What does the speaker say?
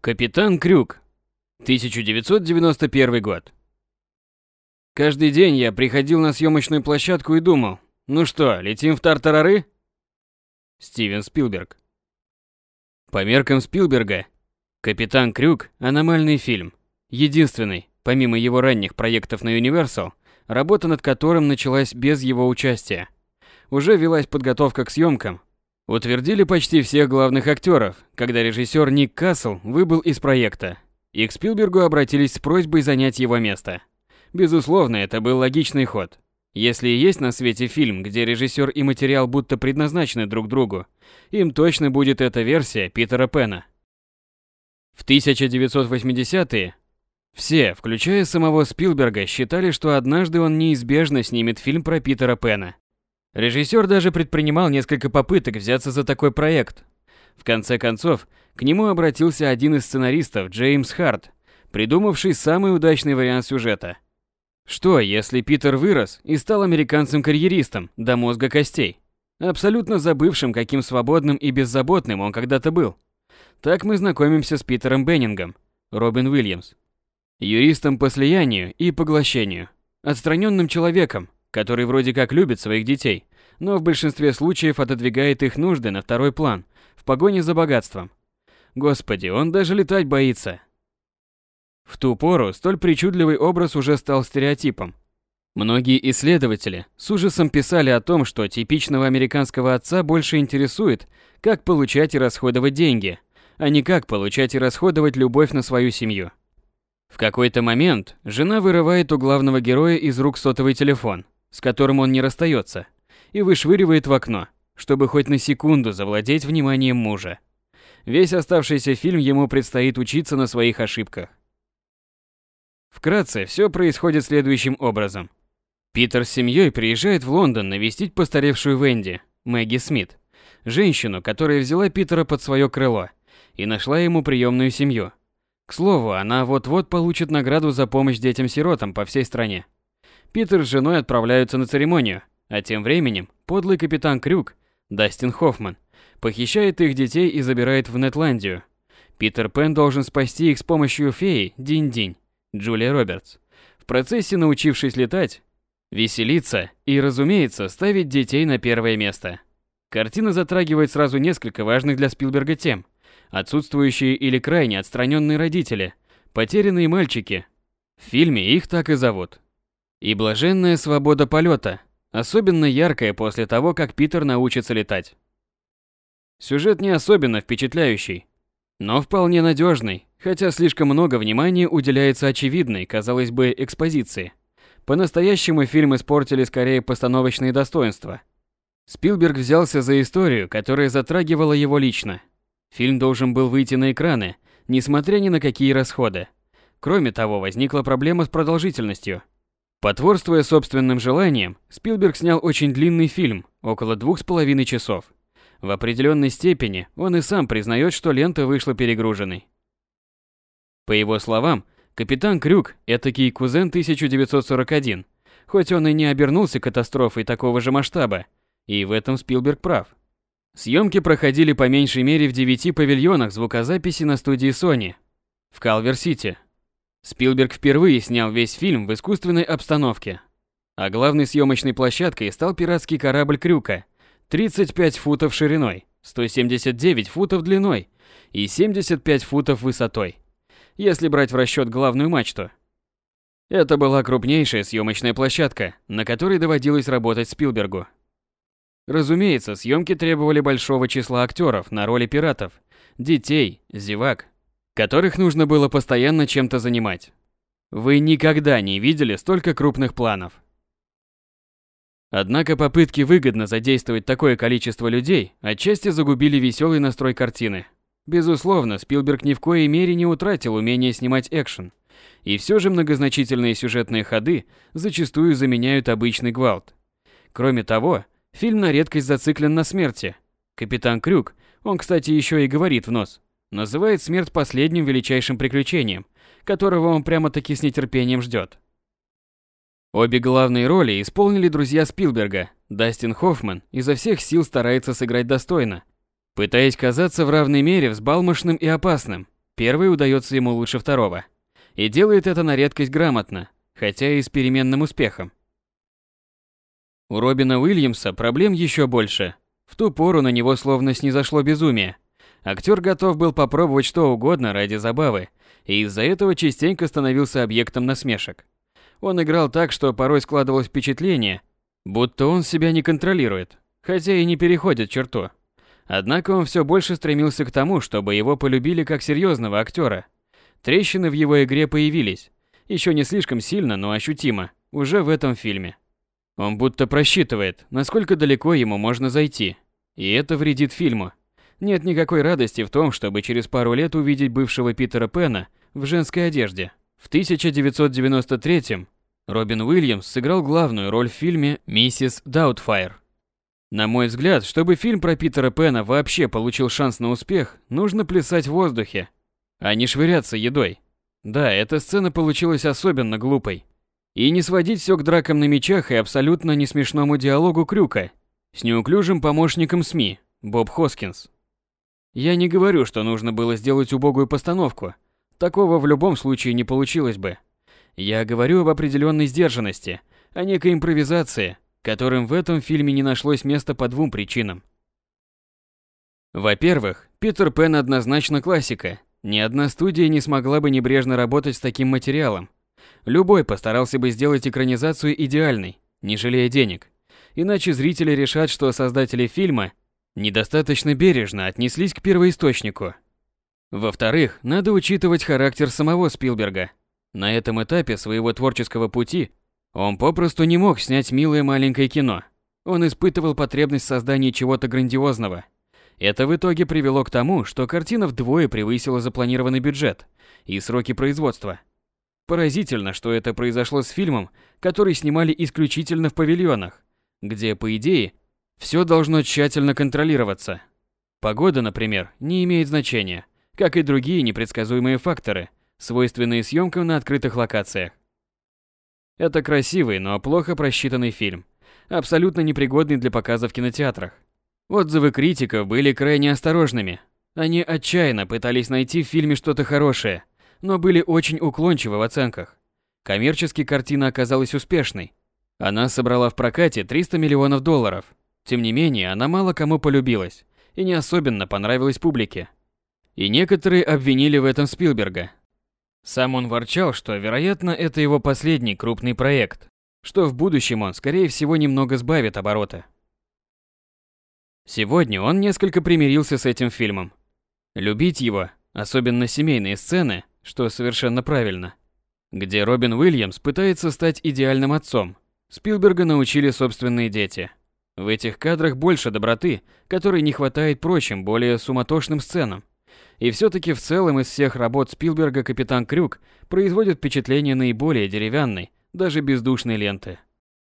Капитан Крюк. 1991 год. Каждый день я приходил на съемочную площадку и думал, ну что, летим в тартарары? Стивен Спилберг. По меркам Спилберга, Капитан Крюк – аномальный фильм. Единственный, помимо его ранних проектов на Universal, работа над которым началась без его участия. Уже велась подготовка к съемкам, Утвердили почти всех главных актеров, когда режиссер Ник Кассел выбыл из проекта, и к Спилбергу обратились с просьбой занять его место. Безусловно, это был логичный ход. Если есть на свете фильм, где режиссер и материал будто предназначены друг другу, им точно будет эта версия Питера Пэна. В 1980-е все, включая самого Спилберга, считали, что однажды он неизбежно снимет фильм про Питера Пэна. Режиссер даже предпринимал несколько попыток взяться за такой проект. В конце концов, к нему обратился один из сценаристов, Джеймс Харт, придумавший самый удачный вариант сюжета. Что, если Питер вырос и стал американцем-карьеристом до мозга костей, абсолютно забывшим, каким свободным и беззаботным он когда-то был? Так мы знакомимся с Питером Беннингом, Робин Уильямс, юристом по слиянию и поглощению, отстраненным человеком, который вроде как любит своих детей, но в большинстве случаев отодвигает их нужды на второй план, в погоне за богатством. Господи, он даже летать боится. В ту пору столь причудливый образ уже стал стереотипом. Многие исследователи с ужасом писали о том, что типичного американского отца больше интересует, как получать и расходовать деньги, а не как получать и расходовать любовь на свою семью. В какой-то момент жена вырывает у главного героя из рук сотовый телефон, с которым он не расстается, и вышвыривает в окно, чтобы хоть на секунду завладеть вниманием мужа. Весь оставшийся фильм ему предстоит учиться на своих ошибках. Вкратце, все происходит следующим образом. Питер с семьей приезжает в Лондон навестить постаревшую Венди, Мэгги Смит, женщину, которая взяла Питера под свое крыло и нашла ему приемную семью. К слову, она вот-вот получит награду за помощь детям-сиротам по всей стране. Питер с женой отправляются на церемонию, а тем временем подлый капитан Крюк, Дастин Хоффман, похищает их детей и забирает в Нетландию. Питер Пен должен спасти их с помощью феи Динь-Динь, Джулия Робертс. В процессе научившись летать, веселиться и, разумеется, ставить детей на первое место. Картина затрагивает сразу несколько важных для Спилберга тем. Отсутствующие или крайне отстраненные родители, потерянные мальчики. В фильме их так и зовут и блаженная свобода полета, особенно яркая после того, как Питер научится летать. Сюжет не особенно впечатляющий, но вполне надежный, хотя слишком много внимания уделяется очевидной, казалось бы, экспозиции. По-настоящему фильм испортили скорее постановочные достоинства. Спилберг взялся за историю, которая затрагивала его лично. Фильм должен был выйти на экраны, несмотря ни на какие расходы. Кроме того, возникла проблема с продолжительностью – Потворствуя собственным желаниям, Спилберг снял очень длинный фильм, около двух с половиной часов. В определенной степени он и сам признает, что лента вышла перегруженной. По его словам, капитан Крюк – этакий кузен 1941, хоть он и не обернулся катастрофой такого же масштаба, и в этом Спилберг прав. Съемки проходили по меньшей мере в девяти павильонах звукозаписи на студии Sony в Калвер-Сити, Спилберг впервые снял весь фильм в искусственной обстановке. А главной съемочной площадкой стал пиратский корабль Крюка, 35 футов шириной, 179 футов длиной и 75 футов высотой, если брать в расчет главную мачту. Это была крупнейшая съемочная площадка, на которой доводилось работать Спилбергу. Разумеется, съемки требовали большого числа актеров на роли пиратов, детей, зевак, которых нужно было постоянно чем-то занимать. Вы никогда не видели столько крупных планов. Однако попытки выгодно задействовать такое количество людей отчасти загубили веселый настрой картины. Безусловно, Спилберг ни в коей мере не утратил умение снимать экшен. И все же многозначительные сюжетные ходы зачастую заменяют обычный гвалт. Кроме того, фильм на редкость зациклен на смерти. Капитан Крюк, он, кстати, еще и говорит в нос, Называет смерть последним величайшим приключением, которого он прямо-таки с нетерпением ждет. Обе главные роли исполнили друзья Спилберга. Дастин Хоффман изо всех сил старается сыграть достойно, пытаясь казаться в равной мере взбалмошным и опасным. Первый удается ему лучше второго. И делает это на редкость грамотно, хотя и с переменным успехом. У Робина Уильямса проблем еще больше. В ту пору на него словно снизошло безумие. Актер готов был попробовать что угодно ради забавы, и из-за этого частенько становился объектом насмешек. Он играл так, что порой складывалось впечатление, будто он себя не контролирует, хотя и не переходит черту. Однако он все больше стремился к тому, чтобы его полюбили как серьезного актера. Трещины в его игре появились, еще не слишком сильно, но ощутимо, уже в этом фильме. Он будто просчитывает, насколько далеко ему можно зайти, и это вредит фильму. Нет никакой радости в том, чтобы через пару лет увидеть бывшего Питера Пэна в женской одежде. В 1993 Робин Уильямс сыграл главную роль в фильме «Миссис Даутфайр». На мой взгляд, чтобы фильм про Питера Пэна вообще получил шанс на успех, нужно плясать в воздухе, а не швыряться едой. Да, эта сцена получилась особенно глупой. И не сводить все к дракам на мечах и абсолютно не смешному диалогу Крюка с неуклюжим помощником СМИ, Боб Хоскинс. Я не говорю, что нужно было сделать убогую постановку. Такого в любом случае не получилось бы. Я говорю об определенной сдержанности, о некой импровизации, которым в этом фильме не нашлось места по двум причинам. Во-первых, Питер Пен однозначно классика. Ни одна студия не смогла бы небрежно работать с таким материалом. Любой постарался бы сделать экранизацию идеальной, не жалея денег. Иначе зрители решат, что создатели фильма недостаточно бережно отнеслись к первоисточнику. Во-вторых, надо учитывать характер самого Спилберга. На этом этапе своего творческого пути он попросту не мог снять милое маленькое кино. Он испытывал потребность в создании чего-то грандиозного. Это в итоге привело к тому, что картина вдвое превысила запланированный бюджет и сроки производства. Поразительно, что это произошло с фильмом, который снимали исключительно в павильонах, где, по идее, все должно тщательно контролироваться. Погода, например, не имеет значения, как и другие непредсказуемые факторы, свойственные съемкам на открытых локациях. Это красивый, но плохо просчитанный фильм, абсолютно непригодный для показа в кинотеатрах. Отзывы критиков были крайне осторожными. Они отчаянно пытались найти в фильме что-то хорошее, но были очень уклончивы в оценках. Коммерчески картина оказалась успешной. Она собрала в прокате 300 миллионов долларов. Тем не менее, она мало кому полюбилась и не особенно понравилась публике. И некоторые обвинили в этом Спилберга, сам он ворчал, что, вероятно, это его последний крупный проект, что в будущем он, скорее всего, немного сбавит обороты. Сегодня он несколько примирился с этим фильмом. Любить его, особенно семейные сцены, что совершенно правильно, где Робин Уильямс пытается стать идеальным отцом. Спилберга научили собственные дети. В этих кадрах больше доброты, которой не хватает прочим, более суматошным сценам. И все-таки в целом из всех работ Спилберга «Капитан Крюк» производит впечатление наиболее деревянной, даже бездушной ленты.